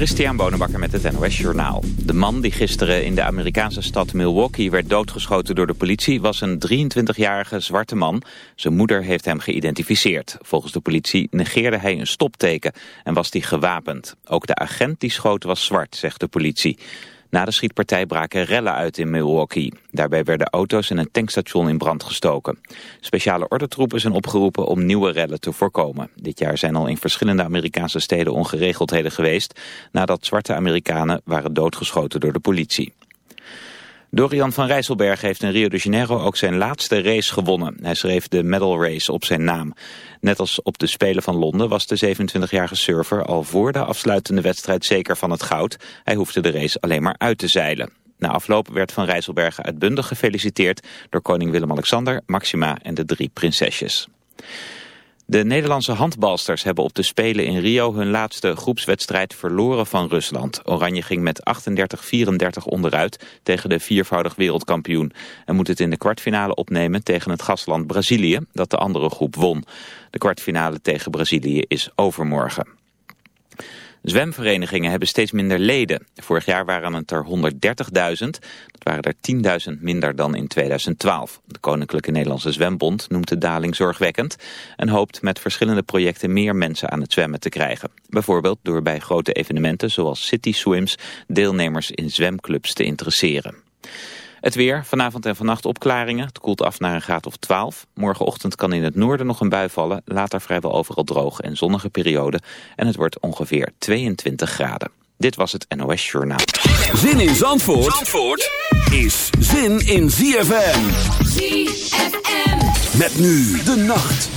Christian Bonenbakker met het NOS Journaal. De man die gisteren in de Amerikaanse stad Milwaukee werd doodgeschoten door de politie... was een 23-jarige zwarte man. Zijn moeder heeft hem geïdentificeerd. Volgens de politie negeerde hij een stopteken en was hij gewapend. Ook de agent die schoot was zwart, zegt de politie. Na de schietpartij braken rellen uit in Milwaukee. Daarbij werden auto's en een tankstation in brand gestoken. Speciale ordentroepen zijn opgeroepen om nieuwe rellen te voorkomen. Dit jaar zijn al in verschillende Amerikaanse steden ongeregeldheden geweest... nadat zwarte Amerikanen waren doodgeschoten door de politie. Dorian van Rijsselberg heeft in Rio de Janeiro ook zijn laatste race gewonnen. Hij schreef de medal race op zijn naam. Net als op de Spelen van Londen was de 27-jarige surfer al voor de afsluitende wedstrijd zeker van het goud. Hij hoefde de race alleen maar uit te zeilen. Na afloop werd Van Rijsselberg uitbundig gefeliciteerd door koning Willem-Alexander, Maxima en de drie prinsesjes. De Nederlandse handbalsters hebben op de Spelen in Rio hun laatste groepswedstrijd verloren van Rusland. Oranje ging met 38-34 onderuit tegen de viervoudig wereldkampioen. En moet het in de kwartfinale opnemen tegen het gastland Brazilië, dat de andere groep won. De kwartfinale tegen Brazilië is overmorgen. Zwemverenigingen hebben steeds minder leden. Vorig jaar waren het er 130.000. Dat waren er 10.000 minder dan in 2012. De Koninklijke Nederlandse Zwembond noemt de daling zorgwekkend... en hoopt met verschillende projecten meer mensen aan het zwemmen te krijgen. Bijvoorbeeld door bij grote evenementen zoals City Swims... deelnemers in zwemclubs te interesseren. Het weer, vanavond en vannacht opklaringen. Het koelt af naar een graad of 12. Morgenochtend kan in het noorden nog een bui vallen. Later vrijwel overal droog en zonnige periode. En het wordt ongeveer 22 graden. Dit was het NOS Journaal. Zin in Zandvoort, Zandvoort is zin in ZFM. ZFM. Met nu de nacht.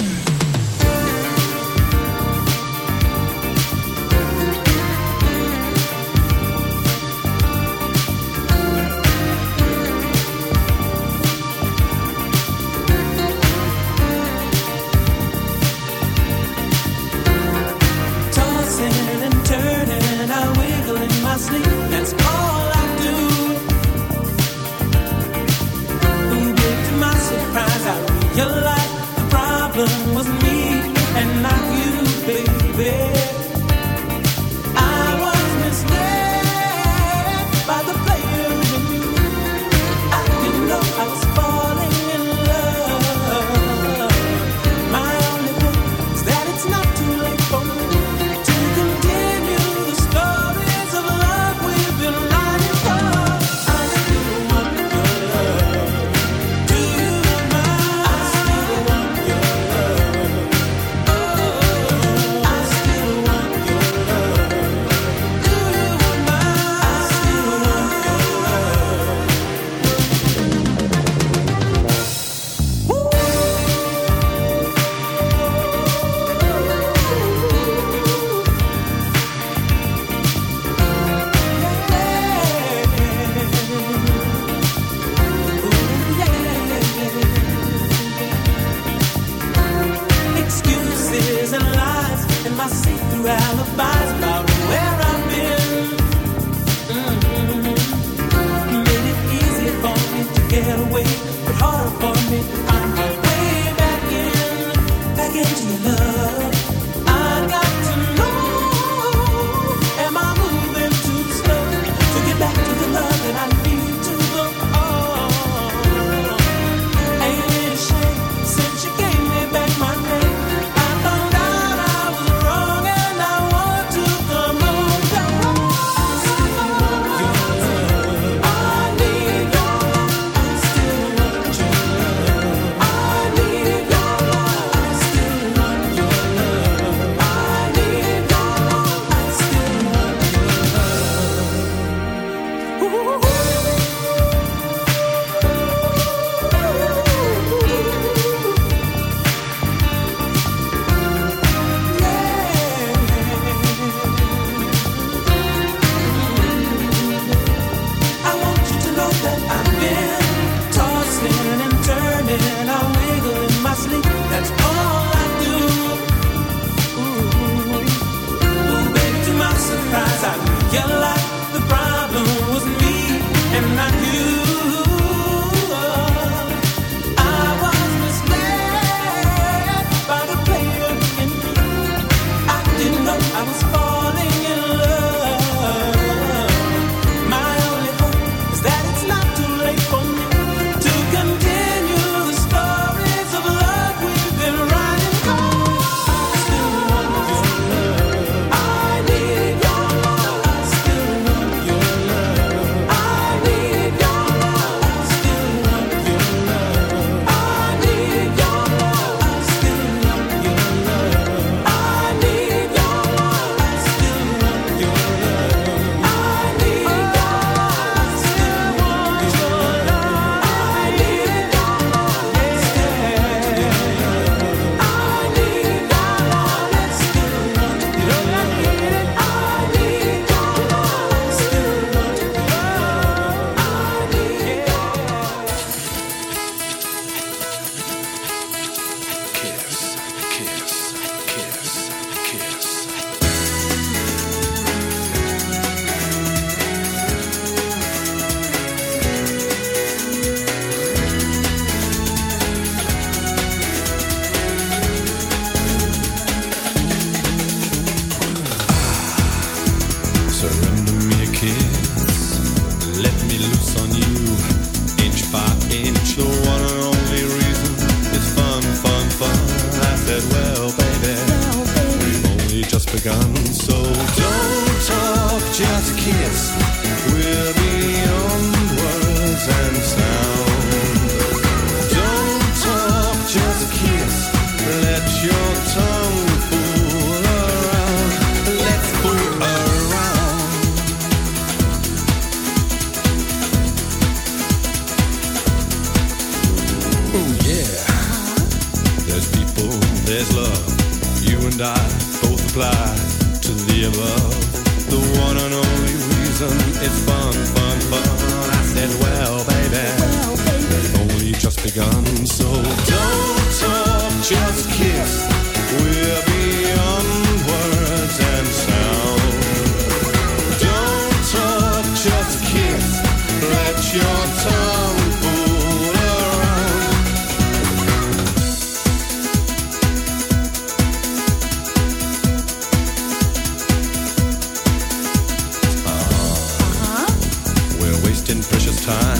wasting precious time.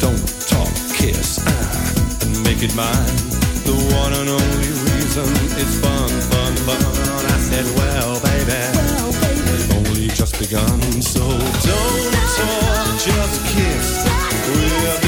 Don't talk, kiss, ah, and make it mine. The one and only reason is fun, fun, fun. I said, well, baby, well, baby. we've only just begun, so don't talk, just kiss. We're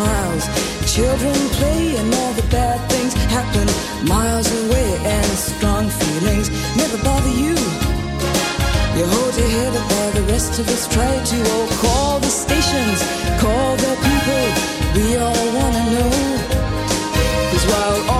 Smiles. Children play and all the bad things happen Miles away and strong feelings Never bother you. You hold your head up while the rest of us try to Oh, call the stations, call the people We all wanna know. Cause while all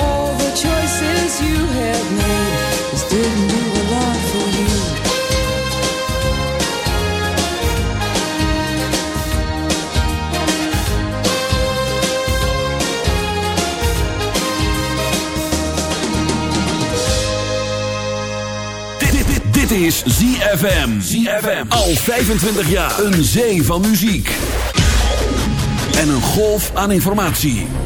choices you have made, this didn't do a lot for you. Dit is ZFM. ZFM. Al 25 jaar. Een zee van muziek. En een golf aan informatie.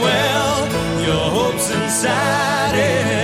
well your hopes inside it.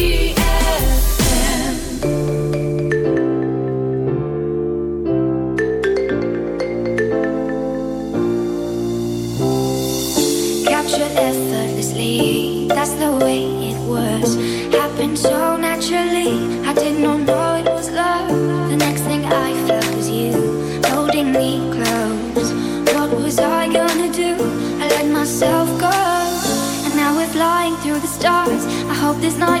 this night